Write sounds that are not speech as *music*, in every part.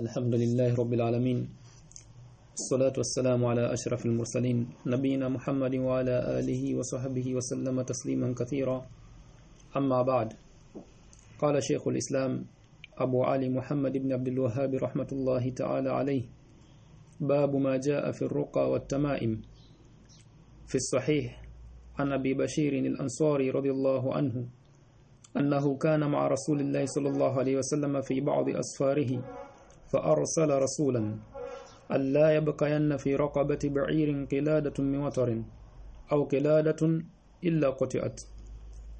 الحمد لله رب العالمين. الصلاة والسلام على أشرف المرسلين. نبينا محمد وعلى آله وصحبه وسلم تسليما كثيرا. أما بعد قال شيخ الإسلام أبو علي محمد بن عبد الوهاب رحمة الله تعالى عليه باب ما جاء في الرقى والتمائم. في الصحيح عن أبي بشير الأنصاري رضي الله عنه أنه كان مع رسول الله صلى الله عليه وسلم في بعض أسفاره فأرسل رسولا ألا يبقين في رقبة بعير قلادة من وتر أو قلادة إلا قطعت.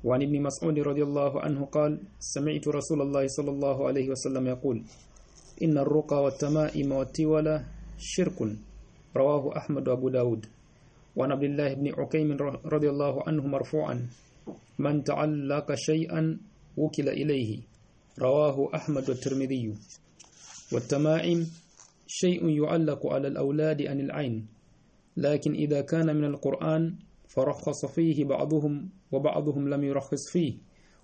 وعن ابن مسعود رضي الله عنه قال سمعت رسول الله صلى الله عليه وسلم يقول إن الرقى والتمائم والتولى شرك. رواه أحمد وأبو داود. وعن عبد الله بن عكيم رضي الله عنه مرفوعا من تعلق شيئا وكل إليه. رواه أحمد والترمذي. والتمائم شيء يعلق على الأولاد عن العين لكن إذا كان من القرآن فرخص فيه بعضهم وبعضهم لم يرخص فيه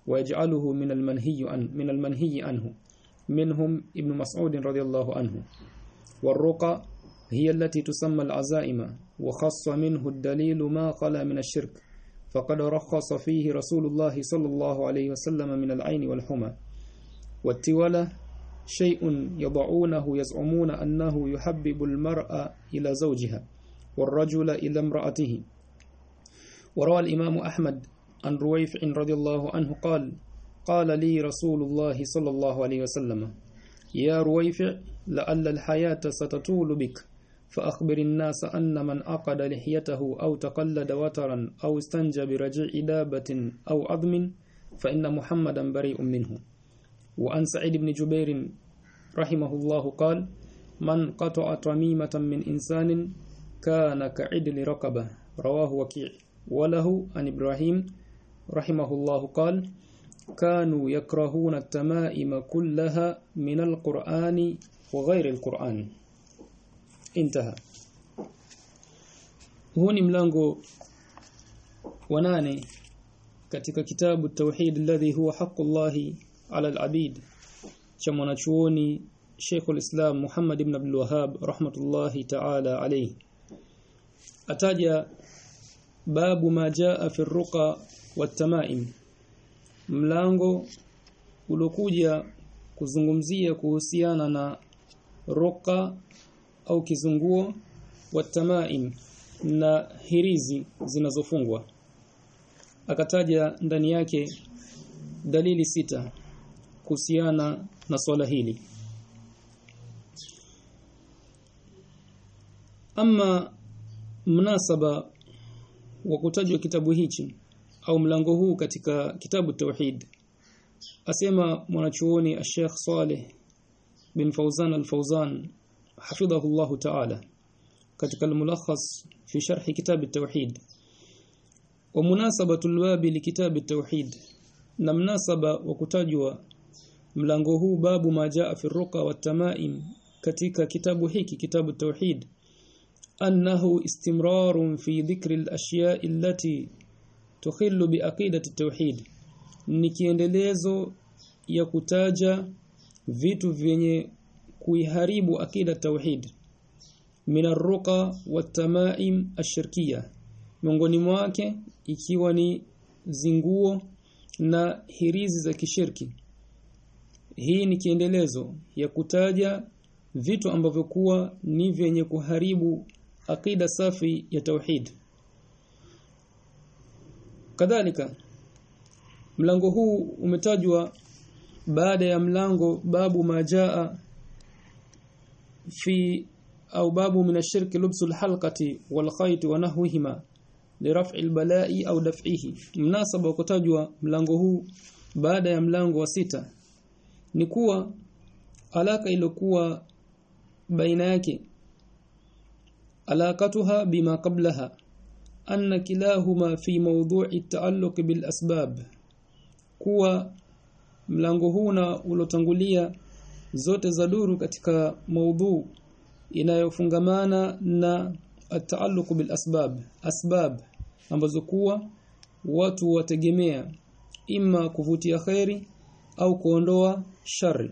ويجعله من المنهي عن من المنهي عنه. منهم ابن مسعود رضي الله عنه. والرقى هي التي تسمى العزائم وخص منه الدليل ما قال من الشرك. فقد رخص فيه رسول الله صلى الله عليه وسلم من العين والحمى. والتولى شيء يضعونه يزعمون أنه يحبب المرأة إلى زوجها والرجل إلى امرأته. وروى الإمام أحمد عن رويفع رضي الله عنه قال قال لي رسول الله صلى الله عليه وسلم يا رويفع لعل الحياة ستطول بك. فأخبر الناس أن من أقد لحيته أو تقلد وترا أو استنجى برجع دابة أو عظم فإن محمدا بريء منه. وعن سعيد بن جبير رحمه الله قال من قطع تميمة من إنسان كان كعدل رقبة. رواه وكيع. وله عن إبراهيم رحمه الله قال كانوا يكرهون التمائم كلها من القرآن وغير القرآن. انتهى huu ni mlango wa nane katika kitabu tauhid alladhi huwa haqqullahi ala al-abid cha mwanachuoni Sheikh al-Islam Muhammad ibn Abdul Wahhab rahmatullahi ta'ala alayhi ataja babu ma jaa fi ruqa wat-tamaim mlango ulokuja kuzungumzia kuhusiana na ruqa au kizunguo watamaim na hirizi zinazofungwa. Akataja ndani yake dalili sita kuhusiana na swala hili. Ama mnasaba wa kutajwa kitabu hichi au mlango huu katika kitabu tauhid asema mwanachuoni Sheikh Saleh bin Fauzan al-Fauzan حفظه الله تعالى katika al-mulakhas fi sharh kitab at-tauhid wa munasabatu al-bab li kitab at-tauhid na mnasaba wa kutajwa mlango huu babu majaa fi ruqa wa tamaim katika kitabu hiki kitabu tauhid annahu istimrarun fi dhikri al-ashya' allati tukhillu bi aqidati tauhid ni kiendelezo ya kutaja vitu vyenye kuiharibu akida tauhid. Min watamaim ashirkia miongoni mwake ikiwa ni zinguo na hirizi za kishirki. Hii ni kiendelezo ya kutaja vitu ambavyo kuwa ni vyenye kuharibu akida safi ya tauhid. Kadhalika mlango huu umetajwa baada ya mlango babu majaa fi au babu min ash-shirk lubs al-halqati wal khayt wa nahwihima liraf'i al-bala'i au daf'ihi. Mnasaba kutajwa mlango huu baada ya mlango wa sita ni kuwa alaka ilokuwa baina yake alaqatuha bima qablaha anna kilahuma fi mawdu'i at-ta'alluq bil asbab kuwa mlango huu na ulotangulia zote za duru katika maudhu inayofungamana na at-taalluq bil asbab asbab ambazo kuwa watu wategemea ima kuvutia khairi au kuondoa shari.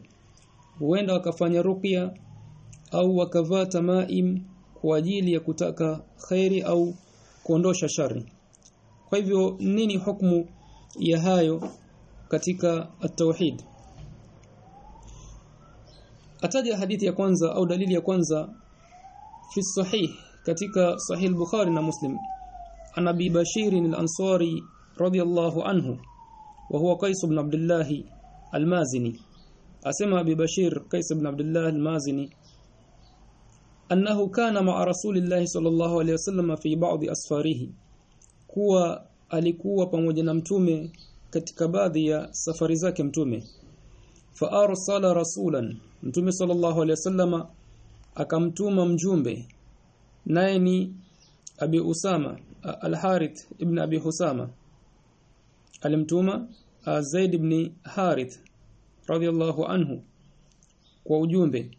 Huenda wakafanya ruqya au wakavaa tamaim kwa ajili ya kutaka khairi au kuondosha shari. Kwa hivyo nini hukumu ya hayo katika at-tauhid ataja hadithi ya kwanza au dalili ya kwanza fi sahih katika sahih bukhari na muslim. An abi bashir al-ansari radiyallahu anhu wa huwa qais ibn abdullah al-mazini. Asema abi bashir qais ibn abdullah al-mazini annahu kana ma'a rasulillah sallallahu alayhi wasallam fi ba'd asfarihi. Kuwa alikuwa pamoja na mtume katika baadhi ya safari zake mtume fa arsala rasulan mtume sallallahu alayhi wasallam akamtuma mjumbe naye ni abi usama al-harith ibn abi husama alimtuma zaid ibn harith radiyallahu anhu kwa ujumbe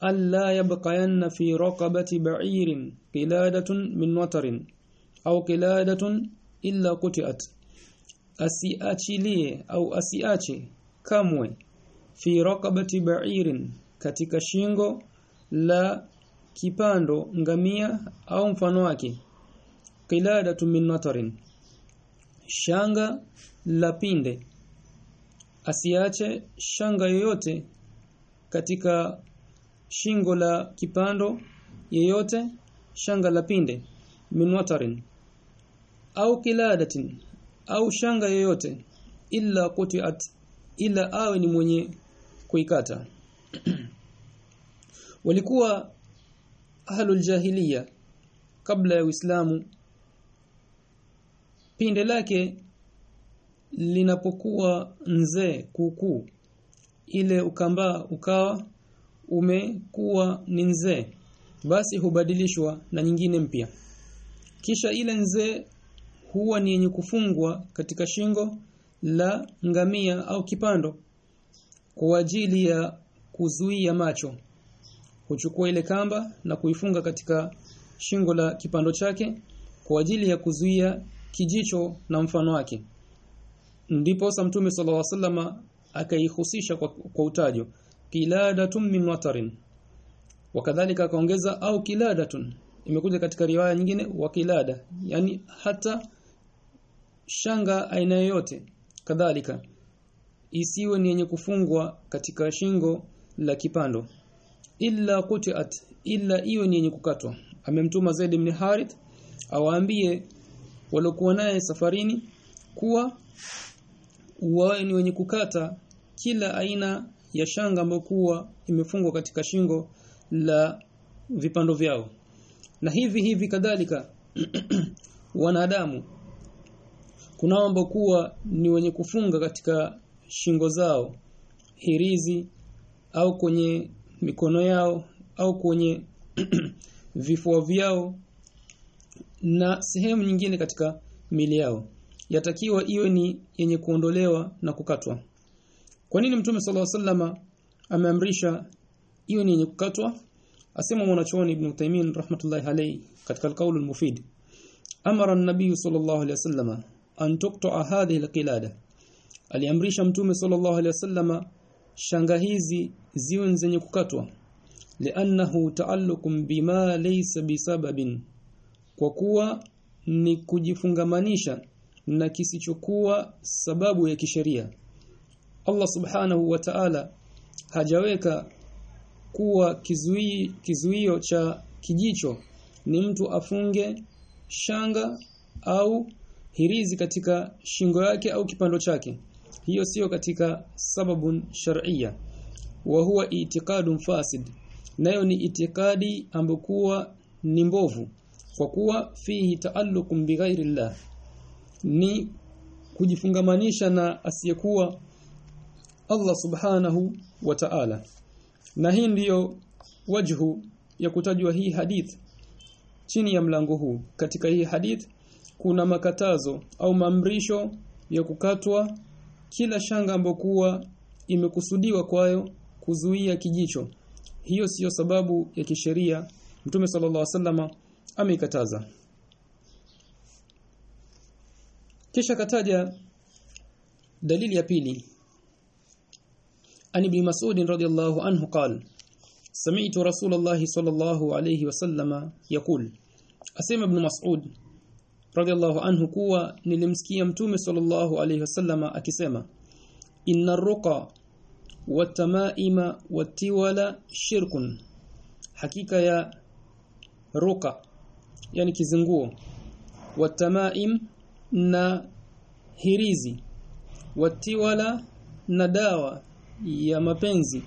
alla yabqayanna fi raqabati ba'irin qiladatun min watarin au qiladatun illa qutiat asiachilie au asiache kamwe fi raqabati ba'irin katika shingo la kipando ngamia au mfano wake. Qiladatu min natarin shanga la pinde. Asiache shanga yoyote katika shingo la kipando yeyote shanga la pinde. Min watarin au kiladatin au shanga yoyote illa kutiat ila awe ni mwenye kuikata. Walikuwa ahlul jahiliya kabla ya Uislamu. Pinde lake linapokuwa nzee kuukuu ile ukambaa ukawa umekuwa ni nzee basi hubadilishwa na nyingine mpya. Kisha ile nzee huwa ni yenye kufungwa katika shingo la ngamia au kipando kwa ajili ya kuzuia macho huchukua ile kamba na kuifunga katika shingo la kipando chake kwa ajili ya kuzuia kijicho na mfano wake. Ndipo mtume sallallahu alaihi wasallam akaihusisha kwa, kwa utajo kiladatun min watarin wakadhalika akaongeza au kiladatun. Imekuja katika riwaya nyingine wa kilada. Yani hata shanga aina yoyote. Kadhalika isiwe ni yenye kufungwa katika shingo la kipando. Illa qutiat illa iwe ni yenye kukatwa. Amemtuma Zaid ibn Harith awaambie waliokuwa naye safarini kuwa wawe ni wenye kukata kila aina ya shanga ambayo kuwa imefungwa katika shingo la vipando vyao. Na hivi hivi kadhalika *clears throat* wanadamu kuna ambao kuwa ni wenye kufunga katika shingo zao hirizi au kwenye mikono yao au kwenye *clears throat* vifua vyao na sehemu nyingine katika mili yao. Yatakiwa iwe ni yenye kuondolewa na kukatwa. Kwa nini mtume sallallahu alaihi wasallam ameamrisha iwe ni yenye kukatwa? Asema mwanachuoni ibn Taymin rahmatullahi alayhi katika al-qawl al-mufid amara an-nabiy sallallahu alayhi wasallam an tuqta'a hadhihi al-qilada aliamrisha mtume sallallahu alaihi wasallam shanga hizi ziwe zenye kukatwa. Li'annahu ta'alluqun bima laysa bisababin kwa kuwa ni kujifungamanisha na kisichokuwa sababu ya kisheria. Allah subhanahu wa ta'ala hajaweka kuwa kizuii kizuio cha kijicho ni mtu afunge shanga au hirizi katika shingo yake au kipando chake hiyo sio katika sababun shar'iyya. Wa huwa itikadun fasid. Nayo ni itikadi ambokuwa ni mbovu. Kwa kuwa fihi taalluqun bighairi Allah ni kujifungamanisha na asiyekuwa Allah subhanahu wa ta'ala. Na hii ndiyo wajhu ya kutajwa hii hadith. Chini ya mlango huu. Katika hii hadith kuna makatazo au maamrisho ya kukatwa kila shanga ambokuwa imekusudiwa kwayo kuzuia kijicho. Hiyo siyo sababu ya kisheria mtume sallallahu alaihi wasallam ameikataza. Kisha kataja dalili ya pili. Ani ibn mas'ud radhiyallahu anhu qal sami'tu rasulullah sallallahu alayhi wasallam yaqul. Asema ibn mas'ud radhiallahu anhu kuwa nilimsikia mtume sallallahu alayhi wasallama akisema inna ruqa watamaima watiwala shirkun. Hakika ya ruka yani kizinguo watamaim na hirizi watiwala na dawa ya mapenzi.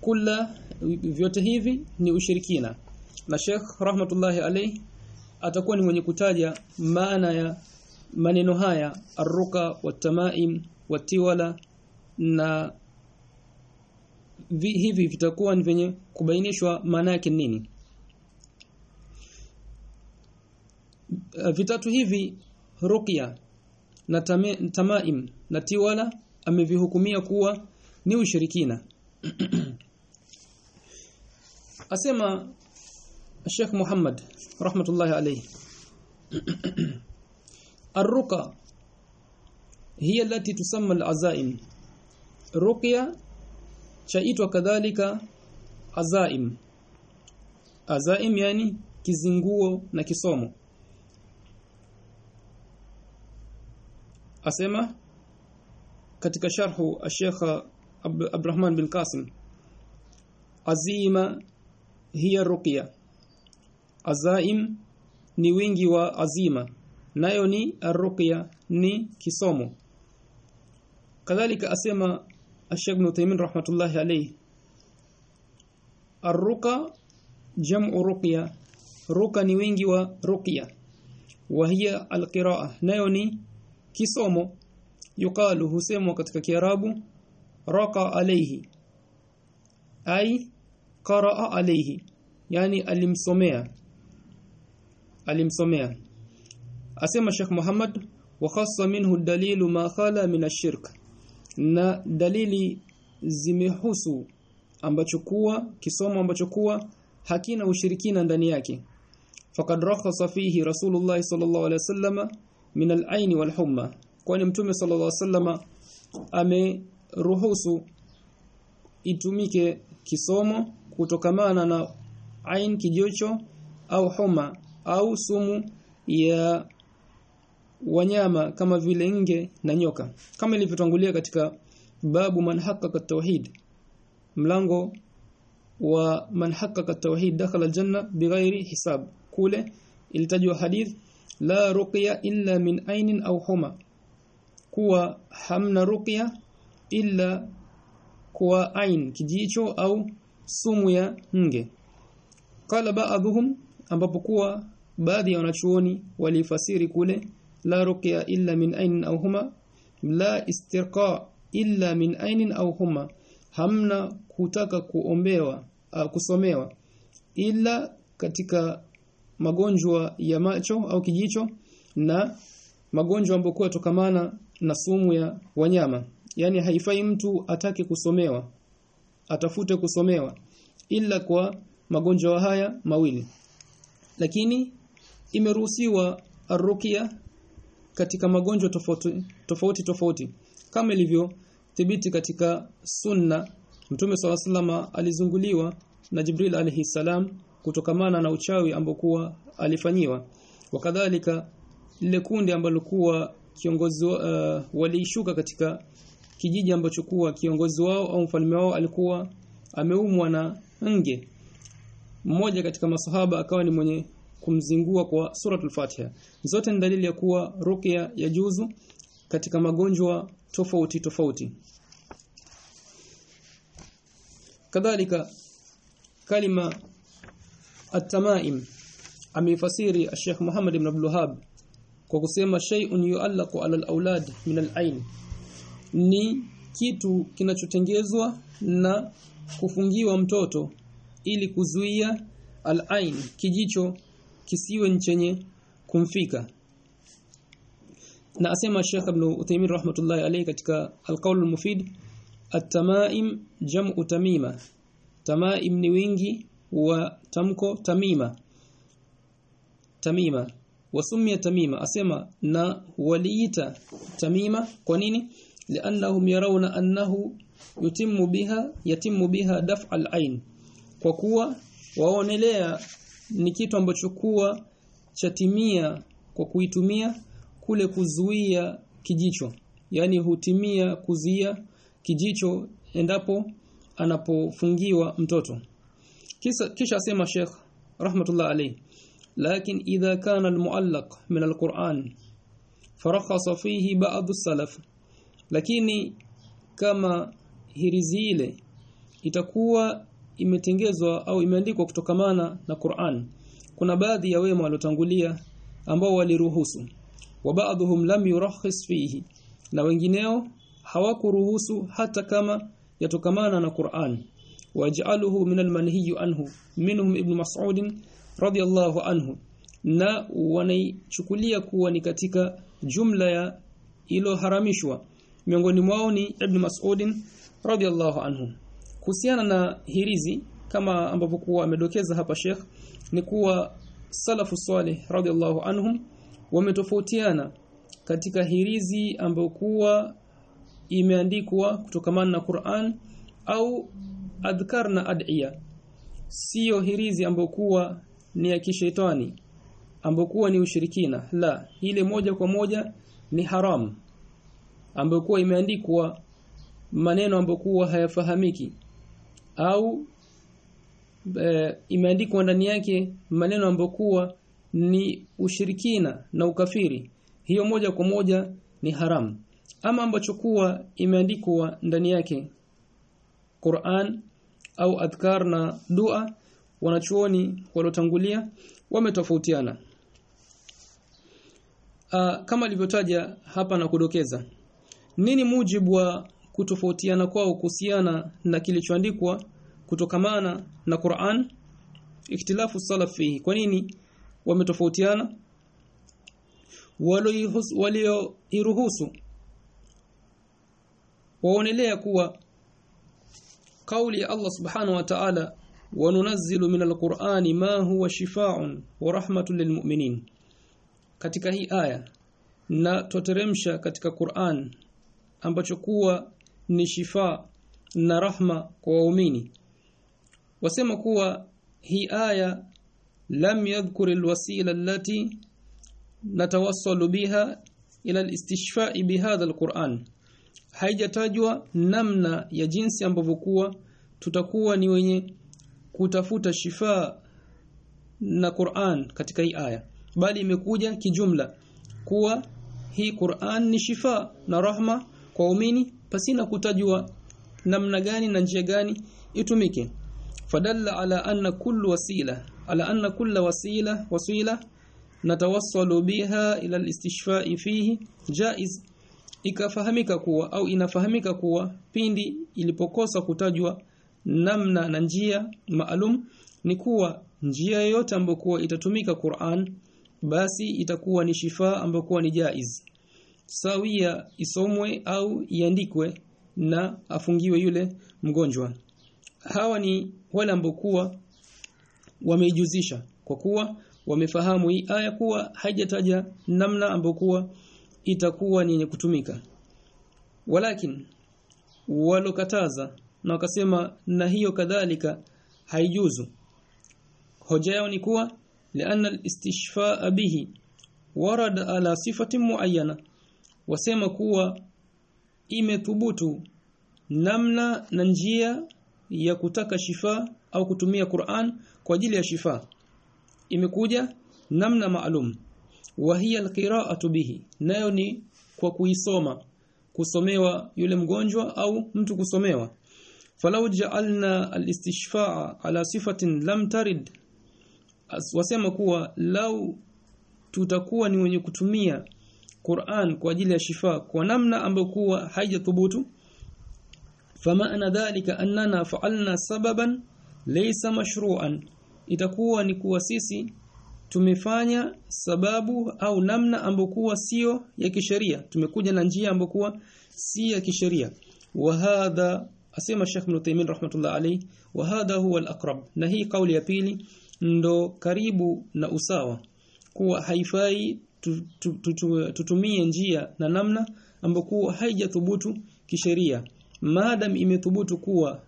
Kula vyote hivi ni ushirikina. Na Sheikh rahmatullahi alayhi atakuwa ni mwenye kutaja maana ya maneno haya arruka watamaim watiwala na vi, hivi vitakuwa ni venye kubainishwa maana yake nini. Vitatu hivi ruqya na tame, tamaim na tiwala amevihukumia kuwa ni ushirikina. *clears throat* Asema Sheikh Muhammad rahmatullahi alayhi الرقى هي التي تسمى العزائم رقية chaitwa kadhalika azaim azaim yani kizinguo na kisomo asema katika sharhu Sheikh Abdurrahman bin Qasim azima hiya ruqya azaim ni wingi wa azima nayo ni arruqya ni kisomo. Kadhalika asema Sheikh Ibn Taymin rahmatullahi alayhi arruqa jam'u ruqya ruqa ni wingi wa ruqya wa hiya alqiraa nayo ni kisomo. Yuqalu husemwa katika kiarabu raqa alayhi ay qaraa alayhi yani alimsomea alimsomea. Asema Sheikh Muhammad wa khassa minhu dalilu ma khala min ash-shirk. Na dalili zimehusu ambacho kuwa kisomo ambacho kuwa hakina ushirikina ndani yake. Faqad rakhasa fihi rasulullah sallallahu alaihi wasallam min al-ain wal-humma. Kwani mtume sallallahu alaihi wasallam ameruhusu itumike kisomo kutokamana na ain kijocho au homa au sumu ya wanyama kama vile nge na nyoka. Kama ilivyotangulia katika babu man haqqaqa tauhid mlango wa man haqqaqa tauhid dakhala aljanna bighairi hisab. Kule ilitajwa hadith la ruqya illa min ainin au huma. Kuwa hamna ruqya illa kuwa ain kijicho au sumu ya nge. Qala ba'dhum ambapo kuwa baadhi ya wanachuoni walifasiri kule la ruqya illa min ainin au huma. La istirqa illa min ainin au huma. Hamna kutaka kuombewa uh, kusomewa ila katika magonjwa ya macho au kijicho na magonjwa ambayo tokamana na sumu ya wanyama. Yani haifai mtu atake kusomewa atafute kusomewa ila kwa magonjwa haya mawili. Lakini imeruhusiwa arukia katika magonjwa tofauti tofauti tofauti. Kama ilivyo thibiti katika sunna Mtume swalla salama alizunguliwa na Jibril alayhi salam kutokamana na uchawi ambokuwa alifanyiwa. Wakadhalika lile kundi ambalo kuwa kiongozi uh, waliishuka katika kijiji ambacho kuwa kiongozi wao au mfalme wao alikuwa ameumwa na nge. Mmoja katika masahaba akawa ni mwenye kumzingua kwa suratul Fatiha. Zote ni dalili ya kuwa ruqya ya juzu katika magonjwa tofauti tofauti. Kadhalika kalima at-tamaim amefasiri Sheikh Muhammad ibn Abdul Wahhab kwa kusema shay'un yu'allaqu 'ala al-awlad min al-ain ni kitu kinachotengezwa na kufungiwa mtoto ili kuzuia al-ain kijicho kisiwe chenye kumfika. Na asema Sheikh Ibn Uthaymeen rahmatullahi alayhi katika al-qawl al-mufid at-tamaim jam'u tamima. Tamaim ni wingi wa tamko tamima. Tamima. Wasumia tamima. Asema na waliita tamima. Kwa nini? Li'annahum yarawna annahu yutimmu biha yatimmu biha daf' al-ain kwa kuwa waonelea ni kitu ambacho kuwa chatimia kwa kuitumia kule kuzuia kijicho. Yani hutimia kuzuia kijicho endapo anapofungiwa mtoto. Kisha kisha sema Sheikh rahmatullah alayhi lakin idha kana almuallaq min alquran farakhasa fihi ba'd as-salaf. Lakini kama hirizi ile itakuwa imetengezwa au imeandikwa kutokamana na Qur'an. Kuna baadhi ya wema waliotangulia ambao waliruhusu. Wa baadhum lam yurakhis fihi. Na wengineo hawakuruhusu hata kama yatokamana na Qur'an. Waj'aluhu min almanhiy anhu minhum ibn Mas'ud radiyallahu anhu. Na wanaichukulia kuwa ni katika jumla ya ilo haramishwa miongoni mwao ni ibn Mas'ud radiyallahu anhu kuhusiana na hirizi kama ambavyo kuwa amedokeza hapa Sheikh ni kuwa salafu salih radiyallahu anhum wametofautiana katika hirizi ambayo kuwa imeandikwa kutokamana na Qur'an au adhkar na ad'iya. Sio hirizi ambayo kuwa ni ya kishetani ambayo kuwa ni ushirikina. La ile moja kwa moja ni haram ambayo kuwa imeandikwa maneno ambayo kuwa hayafahamiki au e, imeandikwa ndani yake maneno ambayo kuwa ni ushirikina na ukafiri. Hiyo moja kwa moja ni haramu ama ambacho kuwa imeandikwa ndani yake Qur'an au adhkar na dua wanachuoni waliotangulia wametofautiana. Kama alivyotaja hapa na kudokeza nini mujibu wa kutofautiana kwao kuhusiana na kilichoandikwa kutokamana na Qur'an ikhtilafu salafi kwa nini wametofautiana? Walioiruhusu waonelea kuwa kauli ya Allah subhanahu wa ta'ala wanunazzilu min alqur'ani ma huwa shifaa'un wa rahmatun lilmu'minin. Katika hii aya na toteremsha katika Qur'an ambacho kuwa ni shifa na rahma kwa waumini. Wasema kuwa hii aya lam yadhkur alwasila allati natawassalu biha ila alistishfa'i bihadha alquran. Haijatajwa namna ya jinsi ambavyo kuwa tutakuwa ni wenye kutafuta shifa na Qur'an katika hii aya. Bali imekuja kijumla kuwa hii Qur'an ni shifa na rahma kwa umini pasina kutajua namna gani na njia gani itumike. Fadalla ala anna kullu wasila ala anna kulla wasila wasila natawassalu biha ila alistishfa'i fihi jaiz ikafahamika kuwa au inafahamika kuwa pindi ilipokosa kutajwa namna na njia maalum ni kuwa njia yoyote ambayo itatumika Qur'an basi itakuwa ni shifa ambayo ni jaiz sawia isomwe au iandikwe na afungiwe yule mgonjwa. Hawa ni wale ambao kuwa wameijuzisha kwa kuwa wamefahamu hii aya kuwa haijataja namna ambayo kuwa itakuwa ni yenye kutumika. Walakin walokataza na wakasema na hiyo kadhalika haijuzu. Hoja yao ni kuwa lianna al-istishfa bihi warada ala sifatin muayyana wasema kuwa imethubutu namna na njia ya kutaka shifa au kutumia Qur'an kwa ajili ya shifa. Imekuja namna maalum. Wa hiya alqira'atu bihi. Nayo ni kwa kuisoma kusomewa yule mgonjwa au mtu kusomewa. Falau ja'alna alistishfa'a ala sifatin lam tarid. Wasema kuwa lau tutakuwa ni wenye kutumia Qur'an kwa ajili ya shifa kwa namna ambayo kuwa haijathubutu. Famaana dhalika annana fa'alna sababan laysa mashru'an. Itakuwa ni kuwa sisi tumefanya sababu au namna ambayo kuwa sio ya kisheria. Tumekuja na njia ambayo kuwa si ya kisheria. Wa hadha asema Sheikh Ibn Taymiyyah rahmatullah alayhi wa hadha huwa al-aqrab. Na hii kauli ya pili ndo karibu na usawa. Kuwa haifai tutumie njia na namna ambayo haijathubutu kisheria. Maadam imethubutu kuwa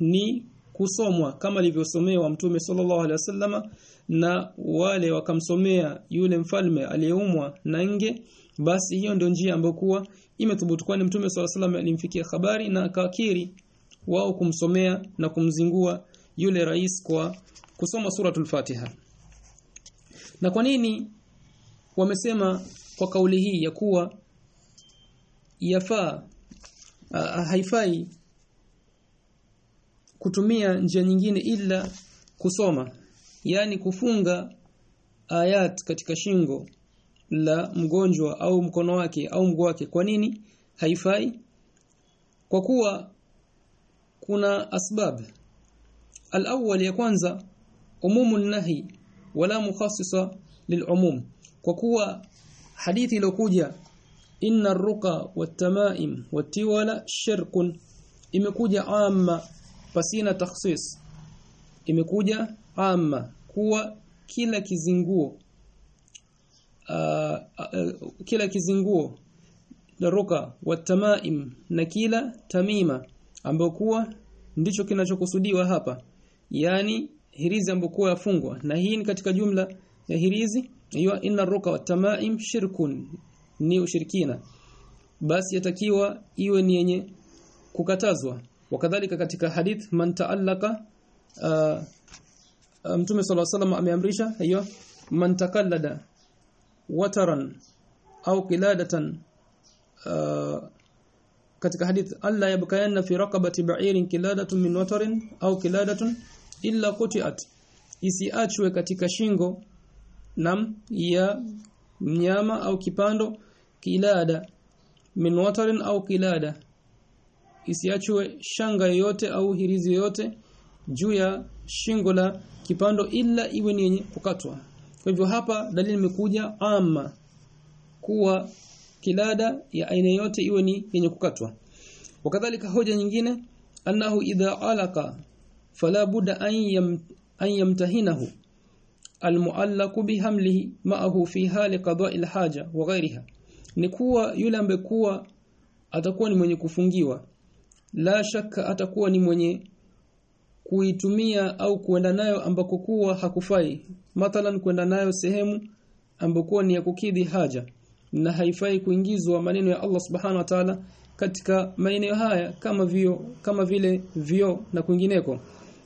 ni kusomwa kama alivyosomewa mtume sallallahu alaihi wasallama na wale wakamsomea yule mfalme aliyeumwa na nge basi hiyo ndio njia ambayo kuwa imethubutu kwani mtume sallallahu alaihi wasallam alimfikia habari na akakiri wao kumsomea na kumzingua yule rais kwa kusoma suratul Fatiha. Na kwa nini wamesema kwa kauli hii ya kuwa yafaa haifai kutumia njia nyingine ila kusoma yani kufunga ayat katika shingo la mgonjwa au mkono wake au mguu wake. Kwa nini? Haifai? Kwa kuwa kuna asbab. Al ya kwanza umumu nahi wala mukhassisa lilumum kwa kuwa hadithi iliyokuja inna ar-ruqa wat-tamaim wat-tiwala shirkun imekuja amma pasina takhsis. Imekuja amma kuwa kila kizinguo uh, uh, kila kizinguo daruka watamaim na kila tamima ambayo kuwa ndicho kinachokusudiwa hapa. Yani hirizi ambayo kuwa yafungwa. Na hii ni katika jumla ya hirizi hiyo inna ruka wa tamaim shirkun. Ni ushirikina. Basi yatakiwa iwe ni yenye kukatazwa. Wakadhalika katika hadith man taallaka uh, uh, mtume sala salam ameamrisha hiyo man takallada wataran au qiladatan uh, katika hadith alla yabkayanna fi raqabati ba'irin qiladatun min watarin au qiladatun illa qutiat. Isiachwe katika shingo nam ya mnyama au kipando kilada min watarin au kilada. Isiachwe shanga yoyote au hirizi yoyote juu ya shingo la kipando ila iwe ni yenye kukatwa. Kwa hivyo hapa dalili imekuja ama kuwa kilada ya aina yote iwe ni yenye kukatwa. Wakadhalika hoja nyingine annahu idha alaka fala budda an yam, an yamtahinahu almuallaq bihamlihi ma'ahu fi hali qada'i alhaja wa ghayriha. Ni kuwa yule ambaye kuwa atakuwa ni mwenye kufungiwa la shaka atakuwa ni mwenye kuitumia au kuenda nayo ambako kuwa hakufai. Mathalan kwenda nayo sehemu ambako ni ya kukidhi haja na haifai kuingizwa maneno ya Allah subhanahu wa ta'ala katika maeneo haya kama vio kama vile vio na kwingineko.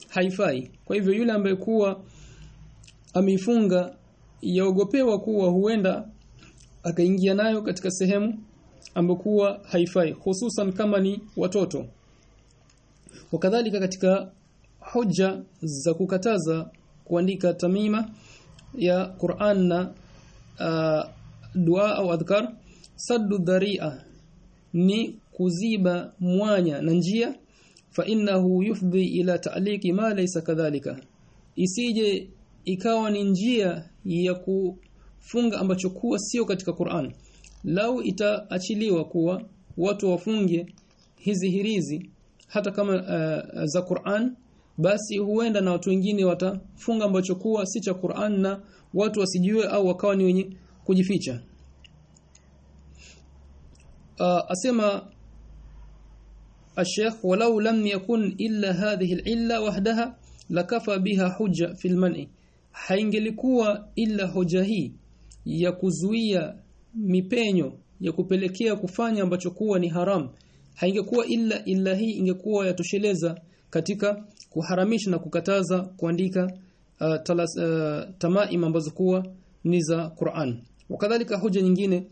Haifai. Kwa hivyo yule ambaye kuwa ameifunga yaogopewa kuwa huenda akaingia nayo katika sehemu ambokuwa haifai hususan kama ni watoto. Wakadhalika katika hoja za kukataza kuandika tamima ya Qur'an na uh, dua au adhkar saddu dharia ni kuziba mwanya na njia fa innahu yufdi ila ta'liqi ma laysa kadhalika. Isije ikawa ni njia ya kufunga ambacho kuwa sio katika Qur'an lau itaachiliwa kuwa watu wafunge hizi hirizi hata kama uh, za Qur'an basi huenda na watu wengine watafunga ambacho kuwa si cha Qur'an na watu wasijue au wakawa ni wenye kujificha uh, asema الشيخ ولو لم يكن إلا هذه العلة وحدها لكفى بها حجة في المنع haingelikuwa ila hoja hii ya kuzuia mipenyo ya kupelekea kufanya ambacho kuwa ni haram. Haingekuwa ila ila hii ingekuwa yatosheleza katika kuharamisha na kukataza kuandika uh, talas, uh, tamaim ambazo kuwa ni za Qur'an. Wakadhalika hoja nyingine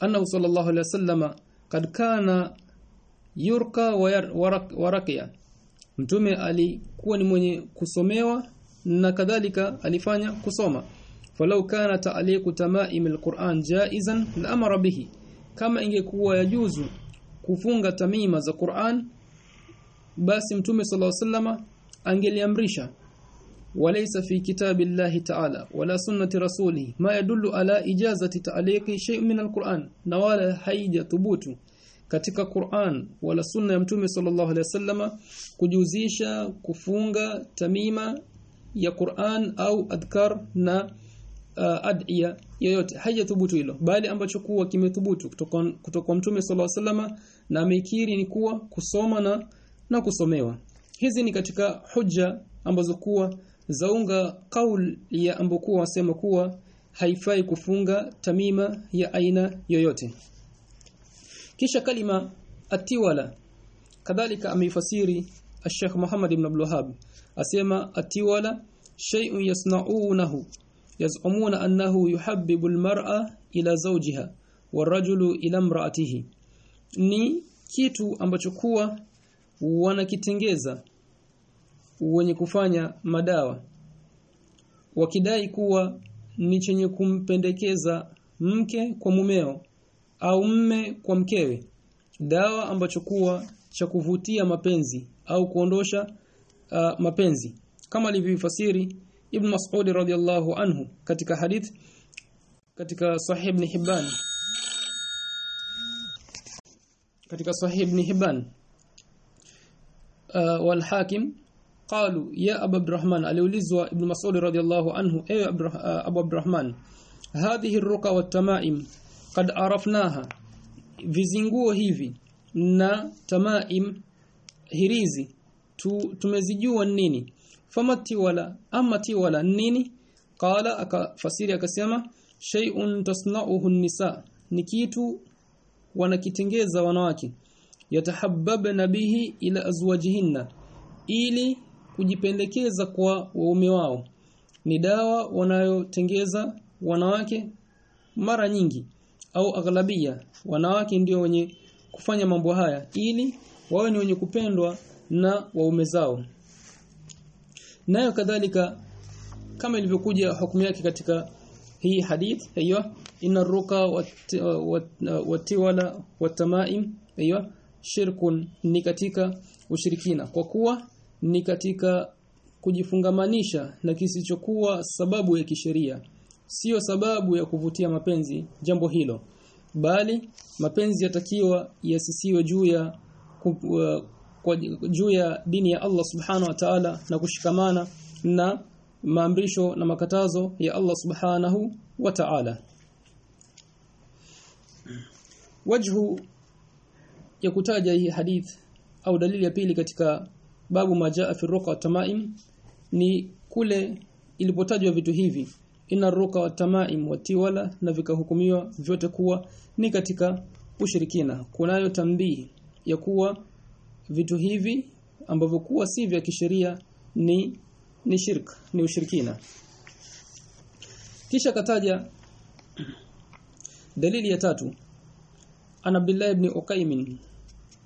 annahu sallallahu alaihi wasallama kad kana yurqa warakia mtume alikuwa ni mwenye kusomewa na kadhalika alifanya kusoma. Falau kana ta'liqu tamaim alquran jaizan la'amara bihi kama ingekuwa yajuzu kufunga tamima za Qur'an basi mtume sallallahu alaihi wasallam angeliamrisha. Walaysa fi kitabillahi ta'ala wala sunnati rasuli ma yadullu ala ijazati ta'liqi shay'in min alquran na wala haija thubutu katika Qur'an wala sunna ya mtume sallallahu alaihi wasallam kujuzisha kufunga tamima ya Qur'an au adkar na uh, ad'iya yoyote. Haijathubutu hilo. Bali ambacho kuwa kimethubutu kutoka kwa mtume sallallahu alaihi wasallam na amekiri ni kuwa kusoma na na kusomewa. Hizi ni katika hujja ambazo kuwa zaunga kaul ya ambokuwa wasema kuwa haifai kufunga tamima ya aina yoyote. Kisha kalima atiwala. Kadhalika ameifasiri Sheikh Muhammad ibn Abdul asema atiwala shay'un yasna'unahu yaz'umuna annahu yuhabbibu almar'a ila zawjiha warajulu ila imra'atihi. Ni kitu ambacho kuwa wanakitengeza wenye kufanya madawa wakidai kuwa ni chenye kumpendekeza mke kwa mumeo au mme kwa mkewe. Dawa ambacho kuwa cha kuvutia mapenzi au kuondosha uh, mapenzi. Kama alivyofasiri Ibn Mas'ud radhiyallahu anhu katika hadith katika Sahih Ibn Hibban. Katika Sahih Ibn Hibban. Uh, wal Hakim qalu ya Abu Abdurrahman aliulizwa Ibn Mas'ud radhiyallahu anhu ewe Abu Abdurrahman hadhihi ar-ruqa wat-tama'im qad arafnaha. Vizinguo hivi na tamaim hirizi tu, tumezijua nini? Famati wala amati wala nini? Qala akafasiri akasema shay'un tasna'uhu nisa ni kitu wanakitengeza wanawake. Yatahabbabna bihi ila azwajihinna ili kujipendekeza kwa waume wao. Ni dawa wanayotengeza wanawake mara nyingi au aghlabia. Wanawake ndio wenye kufanya mambo haya ili wawe ni wenye kupendwa na waume zao. Nayo kadhalika kama ilivyokuja hukumu yake katika hii hadith hiyo inna ruka watiwala watamaim hiyo shirkun ni katika ushirikina. Kwa kuwa ni katika kujifungamanisha na kisichokuwa sababu ya kisheria. Sio sababu ya kuvutia mapenzi jambo hilo. Bali mapenzi yatakiwa yasisiwe juu ya kwa juu ya dini ya Allah subhanahu wa ta'ala na kushikamana na maamrisho na makatazo ya Allah subhanahu wa ta'ala. Wajhu ya kutaja hii hadith au dalili ya pili katika babu majaa fi ruqa tamaim ni kule ilipotajwa vitu hivi. Ina ruqa wa tamaim wa tiwala na vikahukumiwa vyote kuwa ni katika ushirikina. Kunayo tambii ya kuwa vitu hivi ambavyo kuwa si vya kisheria ni ni shirk ni ushirikina. Kisha kataja dalili ya tatu. An Abdullah ibn uqaymin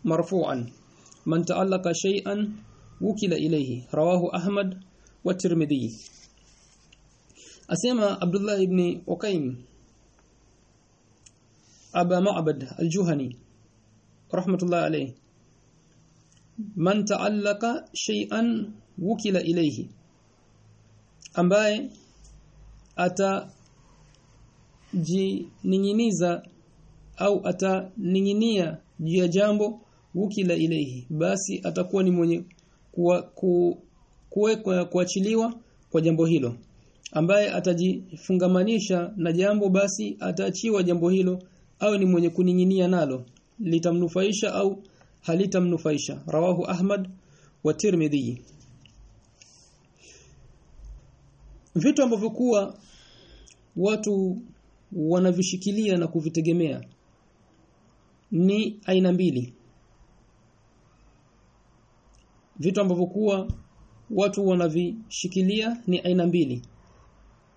marfu'an man ta'allaqa shay'an wukila ilayhi rawahu Ahmad wa Tirmidhi. Asema Abdullah ibn Uqaym Aba Ma'bad al-Juhani rahmatullah alayhi man ta'allaqa shay'an wukila ilayhi ambaye atajininginiza au ataning'inia juu ya jambo wukila ilayhi basi atakuwa ni mwenye kuwekwa kuachiliwa kwa jambo hilo. Ambaye atajifungamanisha na jambo basi ataachiwa jambo hilo au ni mwenye kuning'inia nalo litamnufaisha au halitamnufaisha. Rawahu Ahmad wa Tirmidhi. Vitu ambavyo kuwa watu wanavishikilia na kuvitegemea ni aina mbili. Vitu ambavyo kuwa watu wanavishikilia ni aina mbili.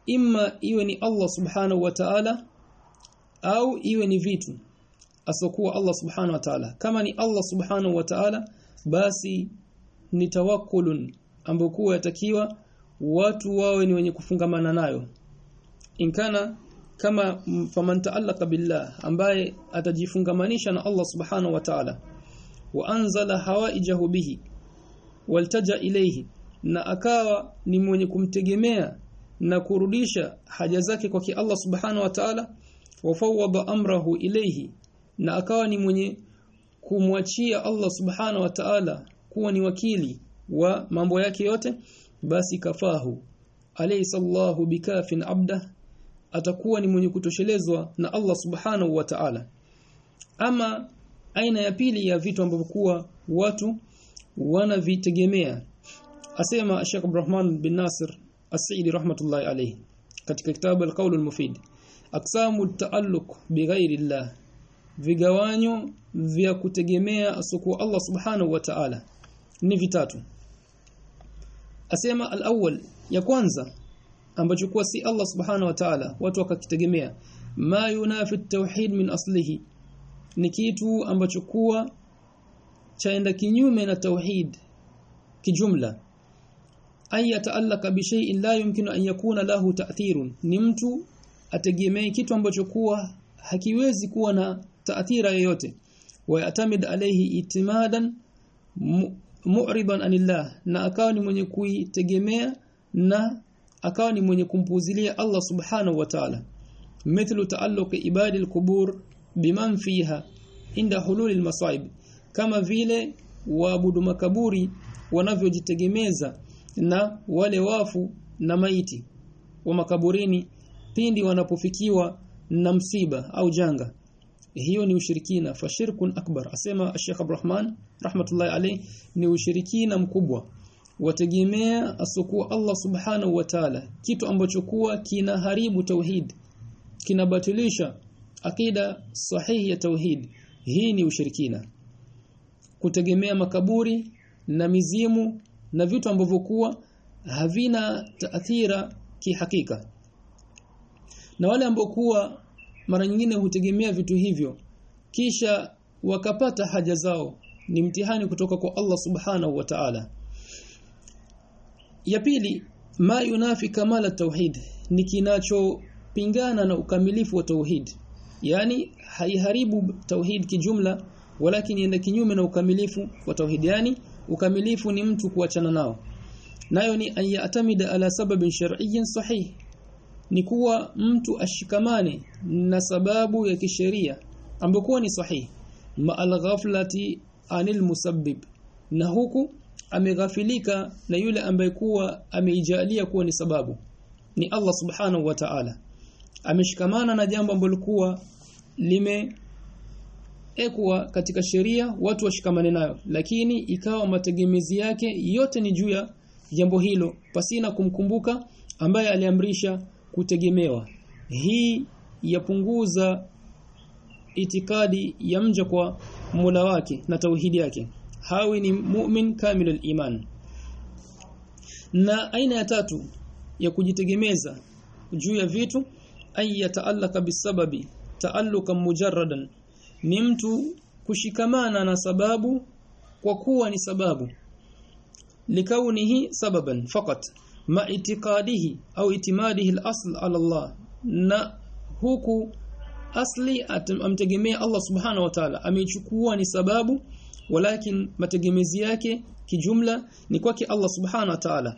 Imma iwe ni Allah subhanahu wa ta'ala au iwe ni vitu asokuwa Allah subhanahu wa ta'ala. Kama ni Allah subhanahu wa ta'ala basi ni tawakkulun ambokuwa yatakiwa watu wawe ni wenye kufungamana nayo. Inkana kama faman ta'allaqa billah ambaye atajifungamanisha na Allah subhanahu wa ta'ala. Wa anzala hawaijahu bihi waltaja ilayhi na akawa ni mwenye kumtegemea na kurudisha haja zake kwa Allah subhanahu wa ta'ala. Wafawada amrahu ilayhi na akawa ni mwenye kumwachia Allah subhana wa ta'ala kuwa ni wakili wa mambo yake yote basi kafahu. Alaysa Allahu bikafin abda atakuwa ni mwenye kutoshelezwa na Allah subhanahu wa ta'ala. Ama aina ya pili ya vitu ambavyo kuwa watu wanavitegemea asema Sheikh Abdurrahman bin Nasir As-Sa'idi rahmatullahi alayhi katika kitabu Al-Qawl Al-Mufid. Aqsamu at-ta'alluq bighayri Allah vigawanyo vya kutegemea asukua Allah subhanahu wa ta'ala. Ni vitatu. Asema al-awwal ya kwanza ambacho kuwa si Allah subhanahu wa ta'ala watu wakakitegemea ma yunafi at-tauhid min aslihi. Ni kitu ambacho kuwa chaenda kinyume na tauhid kijumla. Ay yataallaka bi shay'in la yumkinu an yakuna lahu ta'thirun. Ni mtu ategemee kitu ambacho kuwa hakiwezi kuwa na taathira yoyote wayatamid alayhi itimadan mu'riban anillah na akawa ni mwenye kuitegemea na akawa ni mwenye kumpuzilia Allah subhanahu wa ta'ala mithlu ta'alluq ibadi al-qubur biman fiha inda hulul al-masaib kama vile waabudu makaburi wanavyojitegemeza na wale wafu na maiti wa makaburini pindi wanapofikiwa na msiba au janga hiyo ni ushirikina fa shirkun akbar asema Sheikh Abdurrahman rahmatullahi alayhi ni ushirikina mkubwa. Wategemea asokuwa Allah subhanahu wa ta'ala kitu ambacho kuwa kinaharibu tauhid kinabatilisha akida sahihi ya tauhid. Hii ni ushirikina. Kutegemea makaburi na mizimu na vitu ambavyo kuwa havina taathira kihakika. Na wale ambao kuwa mara nyingine hutegemea vitu hivyo. Kisha wakapata haja zao. Ni mtihani kutoka kwa Allah subhanahu wa ta'ala. Ya pili ma yunafi kamala tauhid ni kinachopingana na ukamilifu wa tauhid. Yani haiharibu tauhid kijumla walakini ina kinyume na ukamilifu wa tauhid. Yani ukamilifu ni mtu kuachana nao. Nayo ni ayatamida ala sababin shar'iyyin sahih ni kuwa mtu ashikamane na sababu ya kisheria ambayo ni sahihi. Ma'al ghaflati anil musabbib. Na huku ameghafilika na yule ambaye kuwa ameijalia kuwa ni sababu. Ni Allah subhanahu wa ta'ala. Ameshikamana na jambo ambalo kuwa lime ekwa katika sheria watu washikamane nayo. Lakini ikawa mategemezi yake yote ni juu ya jambo hilo pasina kumkumbuka ambaye aliamrisha kutegemewa. Hii yapunguza itikadi ya mja kwa Mola wake na tauhidi yake. Hawi ni mu'min kamilul iman. Na aina ya tatu ya kujitegemeza juu ya vitu ay yataallaka bisababi taallukan mujarradan ni mtu kushikamana na sababu kwa kuwa ni sababu. Likaunihi sababan fakat ma itiqadihi au itimadihi al-asl ala Allah. Na huku asli amtegemea Allah subhanahu wa ta'ala. Ameichukua ni sababu walakin mategemezi yake kijumla ni kwake Allah subhanahu wa ta'ala.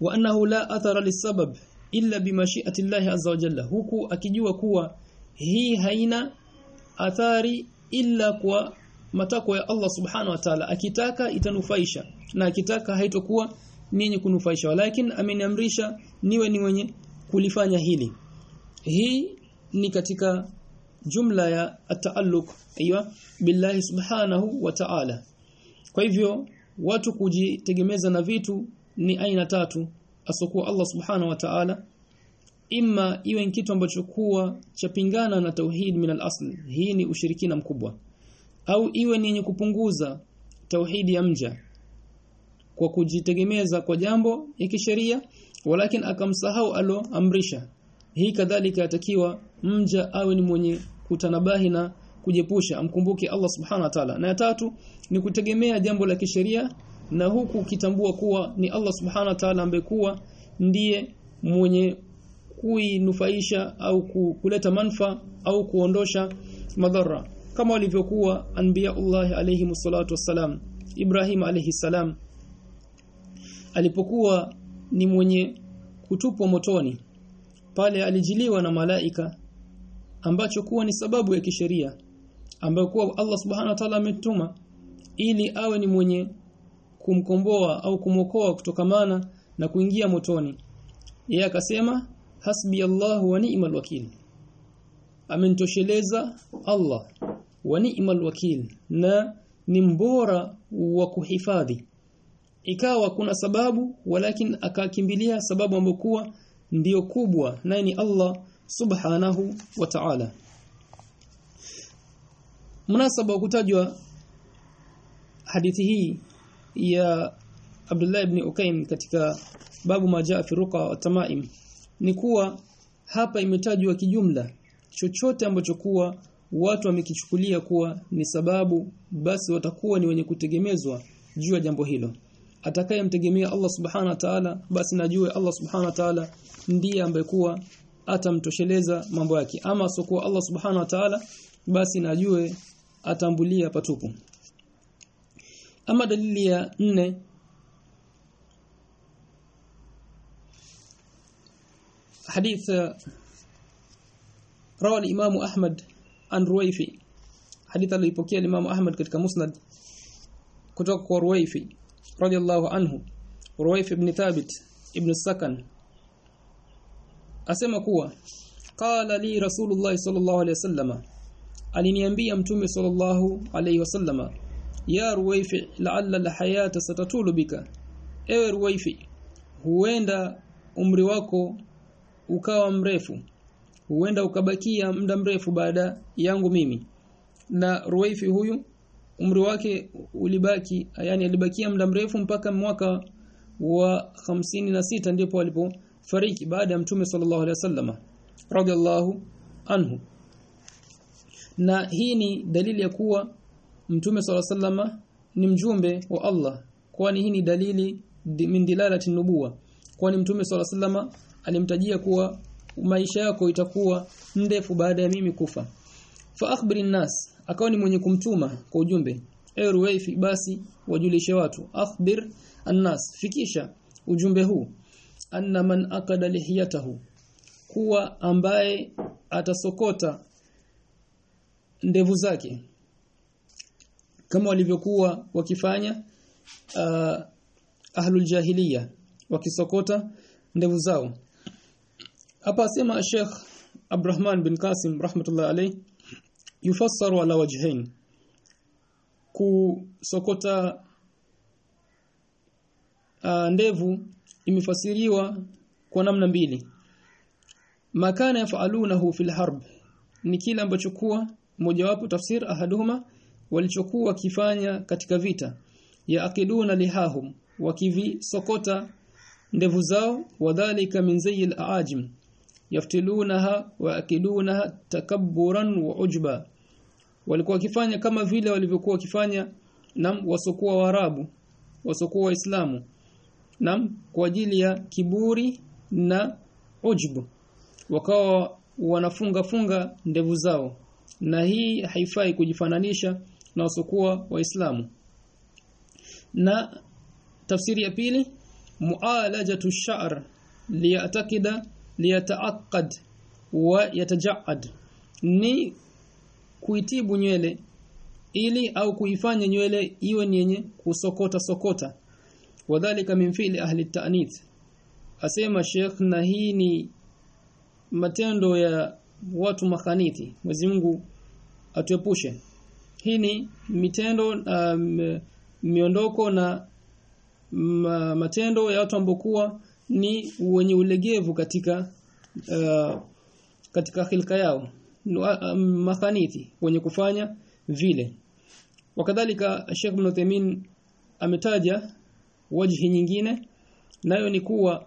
Wa annahu la athara lisabab illa bimashiati Allah azza wa jalla. Huku akijua kuwa hii haina athari illa kwa matakwa ya Allah subhanahu wa ta'ala. Akitaka itanufaisha na akitaka haitokuwa ninyi kunufaisha walakin ameniamrisha niwe ni mwenye kulifanya hili. Hii ni katika jumla ya ataalluq aiyo billahi subhanahu wa ta'ala. Kwa hivyo watu kujitegemeza na vitu ni aina tatu asokuwa Allah subhanahu wa ta'ala. Imma iwe kitu ambacho kuwa chapingana na tauhid min al-asl hii ni ushirikina mkubwa. Au iwe ni yenye kupunguza tauhidi ya mja kwa kujitegemeza kwa jambo ya kisheria walakin akamsahau alo amrisha hii kadhalika yatakiwa mja awe ni mwenye kutanabahi na kujepusha amkumbuke Allah subhanahu wa ta'ala. Na ya tatu ni kutegemea jambo la kisheria na huku kitambua kuwa ni Allah subhanahu wa ta'ala ambaye kuwa ndiye mwenye kuinufaisha au kuleta manfa au kuondosha madhara. Kama walivyokuwa anbiyaullah alayhi salatu wassalam Ibrahim alayhi salam alipokuwa ni mwenye kutupwa motoni pale alijiliwa na malaika ambacho kuwa ni sababu ya kisheria ambayo kuwa Allah subhanahu wa ta'ala ametuma ili awe ni mwenye kumkomboa au kumokoa kutokamana na kuingia motoni. Yeye akasema hasbi Allah wa ni'mal wakil. Amenitosheleza Allah wa ni'mal wakil na ni mbora wa kuhifadhi ikawa kuna sababu walakin akakimbilia sababu ambokuwa ndiyo kubwa naye ni Allah subhanahu wa ta'ala. Munasaba wa kutajwa hadithi hii ya Abdullah ibn Ukaim katika babu majaa fi ruqa wa tamaim ni kuwa hapa imetajwa kijumla chochote ambacho kuwa watu wamekichukulia kuwa ni sababu basi watakuwa ni wenye kutegemezwa juu ya jambo hilo atakayemtegemea Allah subhana wa ta'ala basi najue Allah subhana wa ta'ala ndiye ambaye kuwa atamtosheleza mambo yake ama sokuwa Allah subhana wa ta'ala basi najue atambulia patupu ama dalili ya nne حديث روى الإمام أحمد عن رويفي حديث aliyopokea Imam Ahmad katika Musnad kutoka kwa Ruwaifi radiyallahu anhu Ruwayf ibn Thabit ibn Sakan asema kuwa qala li Rasulullah sallallahu alayhi wasallama aliniambia mtume sallallahu alayhi wasallama ya Ruwaifi la'alla alhayata satatulu bika ewe Ruwaifi huenda umri wako ukawa mrefu huenda ukabakia muda mrefu baada yangu mimi. Na Ruwaifi huyu umri wake ulibaki yani alibakia muda mrefu mpaka mwaka wa hamsini na sita ndipo alipofariki baada ya mtume sallallahu alaihi wasallam radhiallahu anhu. Na hii ni dalili ya kuwa mtume sallallahu alaihi wasallam ni mjumbe wa Allah kwani hii ni dalili min dilalati nubuwa kwani mtume sallallahu alaihi wasallam alimtajia kuwa maisha yako itakuwa ndefu baada ya mimi kufa. Fa akhbirin nas akawa ni mwenye kumtuma kwa ujumbe ewe basi wajulishe watu akhbir annas fikisha ujumbe huu anna man akada lihiyatahu kuwa ambaye atasokota ndevu zake kama walivyokuwa wakifanya uh, ahlul jahiliya wakisokota ndevu zao. Hapa asema Sheikh Abdurrahman bin Qasim rahmatullah alayhi yufassaru ala wajhain kusokota uh, ndevu imefasiriwa kwa namna mbili. Makana yafalunahu fil harb ni kile ambacho kuwa mojawapo tafsir ahaduhuma walichokuwa kifanya katika vita. Ya akiduna lihahum wakivisokota ndevu zao wadhalika min zayil aajim yaftilunaha wa akidunaha takabburan wa ujba walikuwa wakifanya kama vile walivyokuwa wakifanya na wasokuwa Waarabu wasokuwa waislamu na kwa ajili ya kiburi na ujbu wakawa wanafunga funga ndevu zao na hii haifai kujifananisha na wasokuwa waislamu. Na tafsiri ya pili mualajatu sha'r liyatakida liyataaqad wa yatajaad. Ni kuitibu nywele ili au kuifanya nywele iwe ni yenye kusokota sokota. Wadhālika min fi'li ahli ta'nith. Asema Sheikh na hii ni matendo ya watu makhaniti Mwenyezi Mungu atuepushe. Hii ni mitendo um, miondoko na ma, matendo ya watu ambokuwa ni wenye ulegevu katika uh, katika khilka yao um, makhanithi wenye kufanya vile. Wakadhalika Sheikh Ibn Uthaymeen ametaja wajhi nyingine nayo ni kuwa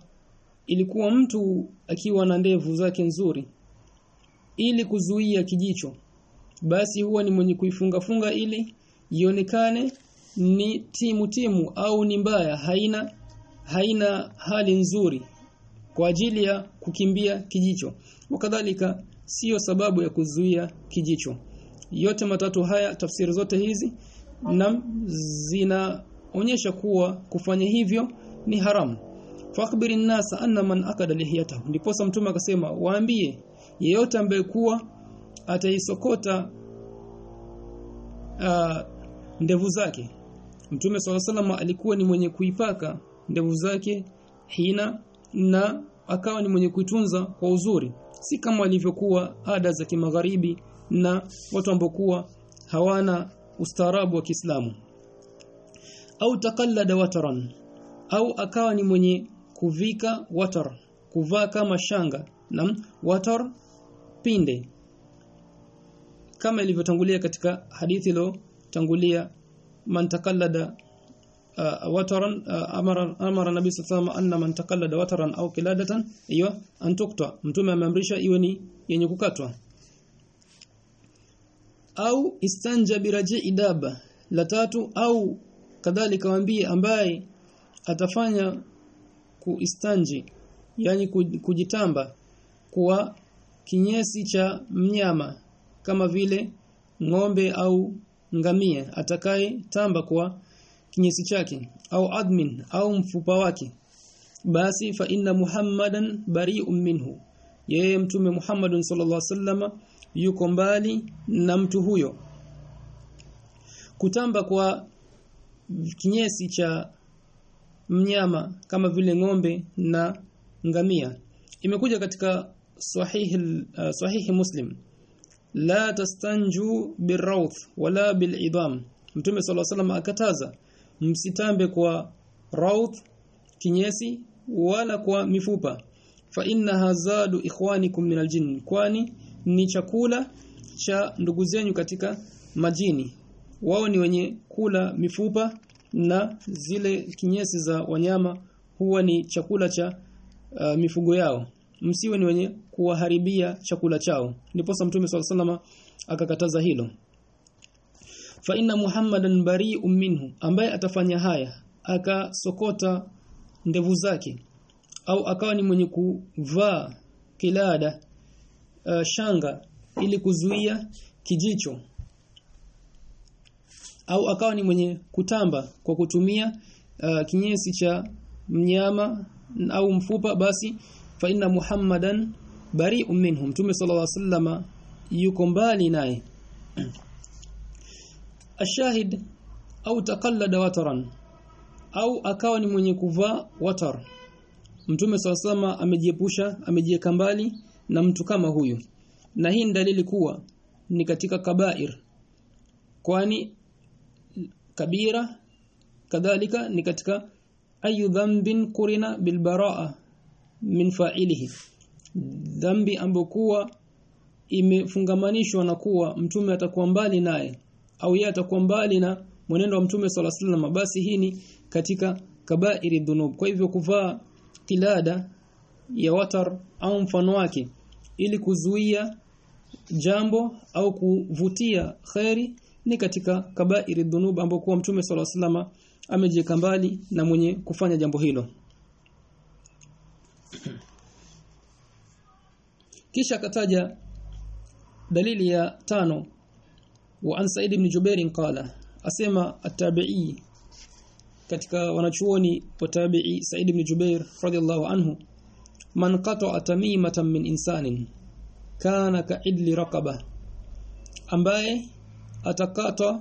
ilikuwa mtu akiwa na ndevu zake nzuri ili kuzuia kijicho. Basi huwa ni mwenye kuifunga funga ili ionekane ni timu timu au ni mbaya haina haina hali nzuri kwa ajili ya kukimbia kijicho. Wakadhalika sio sababu ya kuzuia kijicho. Yote matatu haya tafsiri zote hizi na zinaonyesha kuwa kufanya hivyo ni haramu. Fakbiri nasa anna man akada lihiyatahu ndipo mtume akasema waambie yeyote ambaye kuwa ataisokota uh, ndevu zake. Mtume swalla alikuwa ni mwenye kuipaka ndevu zake hina na akawa ni mwenye kuitunza kwa uzuri si kama alivyokuwa ada za kimagharibi na watu ambao kuwa hawana ustaarabu wa Kiislamu. Au takallada wataran au akawa ni mwenye kuvika watar kuvaa kama shanga na watar pinde. Kama ilivyotangulia katika hadithi lo tangulia man takallada wataran amara amara nabii sallallahu anna man taqallada wataran au kiladatan hiyo antukta mtume ameamrisha iwe ni yenye kukatwa au istanja biraji daba la tatu au kadhalika waambie ambaye atafanya kuistanji yani kujitamba kuwa kinyesi cha mnyama kama vile ng'ombe au ngamia. atakaye tamba kwa kinyesi chake au admin au mfupa wake basi fa inna muhammadan bari'un minhu. Yeye mtume Muhammadun sallallahu alaihi wasallam yuko mbali na mtu huyo. Kutamba kwa kinyesi cha mnyama kama vile ng'ombe na ngamia. Imekuja katika sahihi uh, sahihi muslim. La tastanju birawth wala bilidham mtume sallallahu alaihi wasallam akataza msitambe kwa rauth kinyesi wala kwa mifupa. Fa inna hazadu ikhwanikum min aljin kwani ni chakula cha ndugu zenyu katika majini. Wao ni wenye kula mifupa na zile kinyesi za wanyama huwa ni chakula cha uh, mifugo yao. Msiwe ni wenye kuwaharibia chakula chao. Ndiposa mtume swalla akakataza hilo fa inna muhammadan bari'un minhu ambaye atafanya haya akasokota ndevu zake au akawa ni mwenye kuvaa kilada uh, shanga ili kuzuia kijicho au akawa ni mwenye kutamba kwa kutumia uh, kinyesi cha mnyama au mfupa basi fa inna muhammadan bari'un minhum mtume sallallahu alaihi wasallam yuko mbali naye *clears throat* ashahid au taqallada wataran au akawa ni mwenye kuvaa watar. Mtume sawasama amejiepusha amejieka mbali na mtu kama huyu. Na hii ni dalili kuwa ni katika kabair kwani kabira kadhalika ni katika ayu dhanbin kurina bilbaraa min fa'ilihi. Dhambi ambokuwa imefungamanishwa na kuwa mtume atakuwa mbali naye au yeye atakuwa mbali na mwenendo wa mtume swalla sallam basi hii ni katika kabairi dhunub. Kwa hivyo kuvaa kilada ya watar au mfano wake ili kuzuia jambo au kuvutia khairi ni katika kabairi dhunub ambapo mtume swalla sallam amejiweka mbali na mwenye kufanya jambo hilo. Kisha kataja dalili ya tano wa an Said ibn Jubair qala asema at-tabi'i katika wanachuoni wa tabi'i Said ibn Jubair radiyallahu anhu man qata'a tamimatan min insanin kana ka'idli raqaba. Ambaye atakata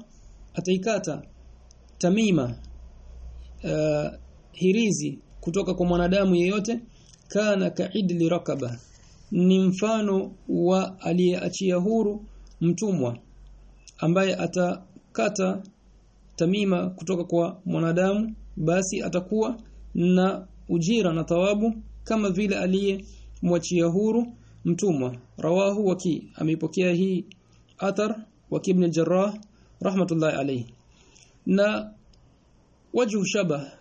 ataikata tamima uh, hirizi kutoka kwa mwanadamu yeyote kana ka'idli raqaba. Ni mfano wa aliyeachia huru mtumwa ambaye atakata tamima kutoka kwa mwanadamu basi atakuwa na ujira na thawabu kama vile aliye mwachia huru mtumwa. Rawahu waki ameipokea hii athar wa ibn jarrah rahmatullahi alayhi. Na wajhu shaba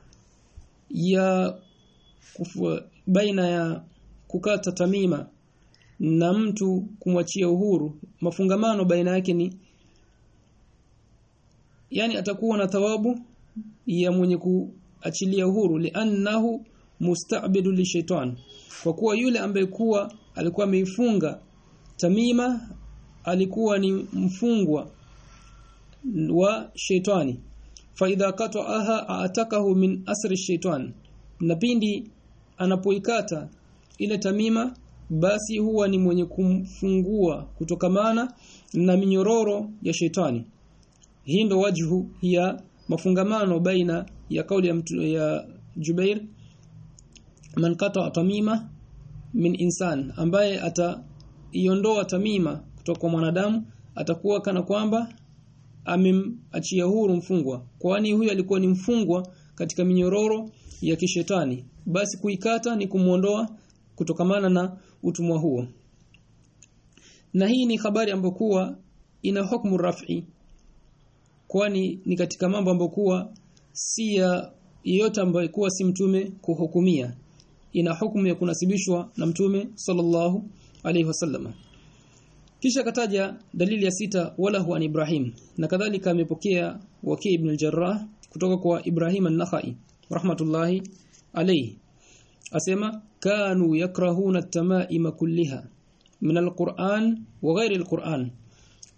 ya kufu, baina ya kukata tamima na mtu kumwachia uhuru mafungamano baina yake ni yani atakuwa na thawabu ya mwenye kuachilia uhuru li'annahu musta'bidu li shaitan kwa kuwa yule ambaye kuwa alikuwa ameifunga tamima alikuwa ni mfungwa wa shaitani. Fa idha qata'aha atakahu min asri shaitan na pindi anapoikata ile tamima basi huwa ni mwenye kumfungua kutokamana na minyororo ya shetani hii ndo wajhu ya mafungamano baina ya kauli ya, mtu, ya Jubair man qata tamima min insan ambaye ataiondoa tamima kutoka kwa mwanadamu atakuwa kana kwamba amemachia huru mfungwa. Kwani huyu alikuwa ni mfungwa katika minyororo ya kishetani. Basi kuikata ni kumuondoa kutokamana na utumwa huo. Na hii ni habari ambayo kuwa ina hukumu raf'i kwani ni katika mambo ambayo kuwa si ya yeyote ambayo kuwa si mtume kuhukumia. Ina hukumu ya kunasibishwa na mtume sallallahu alayhi wasallam. Kisha kataja dalili ya sita wala huwa Ibrahim. Na kadhalika amepokea Waki ibn al-Jarrah kutoka kwa Ibrahim an-Nakhai rahmatullahi alayhi. Asema kanu yakrahuna at-tamaima kulliha min al-Qur'an wa ghairi al-Qur'an.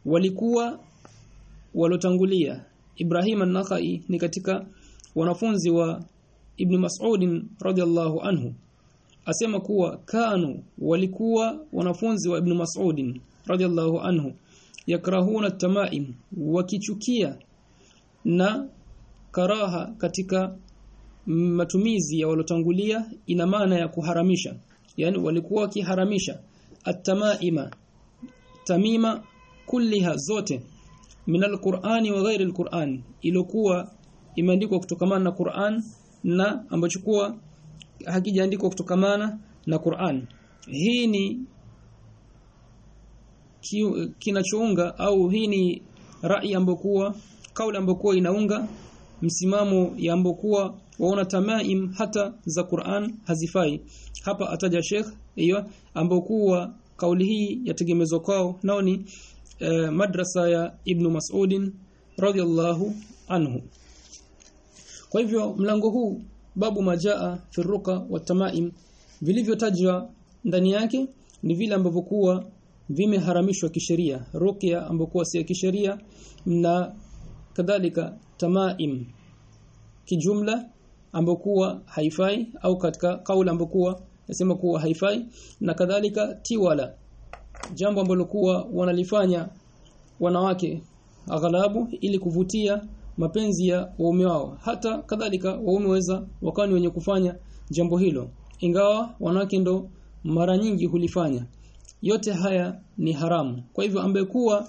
Walikuwa walotangulia. Ibrahim an-Nakhai ni katika wanafunzi wa Ibn Mas'ud radhiyallahu anhu. Asema kuwa kanu walikuwa wanafunzi wa Ibn Mas'ud radhiyallahu anhu. Yakrahuna tamaim wakichukia na karaha katika matumizi ya walotangulia ina maana ya kuharamisha. Yani walikuwa wakiharamisha atamaima tamima kulliha zote min alqur'ani wa ghairi alqur'an ilokuwa imeandikwa kutokamana na Qur'an na ambacho kuwa hakijaandikwa kutokamana na Qur'an. Hii ni kinachounga au hii ni rai ambokuwa kauli ambokuwa inaunga msimamo ya ambokuwa waona tamaim hata za Qur'an hazifai. Hapa ataja Sheikh hiyo ambokuwa kauli hii yategemezwa kwao nao ni eh, madrasa ya Ibn Mas'ud radiyallahu anhu. Kwa hivyo mlango huu babu majaa firuka wa tamaim vilivyotajwa ndani yake ni vile ambavyo kuwa vimeharamishwa kisheria ruqya ambayo si ya kisheria na kadhalika tamaim kijumla ambayo kuwa haifai au katika kauli ambayo kuwa nasema kuwa haifai na kadhalika tiwala jambo ambalo kuwa wanalifanya wanawake aghalabu ili kuvutia mapenzi ya waume wao. Hata kadhalika waume waweza wakawa ni wenye kufanya jambo hilo. Ingawa wanawake ndo mara nyingi hulifanya. Yote haya ni haramu. Kwa hivyo ambaye kuwa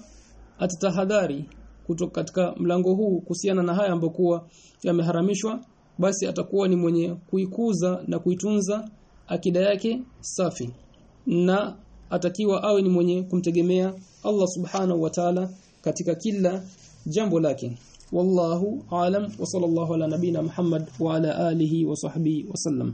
atatahadhari kutoka katika mlango huu kuhusiana na haya ambayo kuwa yameharamishwa basi atakuwa ni mwenye kuikuza na kuitunza akida yake safi. Na atakiwa awe ni mwenye kumtegemea Allah subhanahu wa ta'ala katika kila jambo lake. Wallahu alam wa sallallahu ala nabina muhammad wa ala alihi wa sahbihi wasallam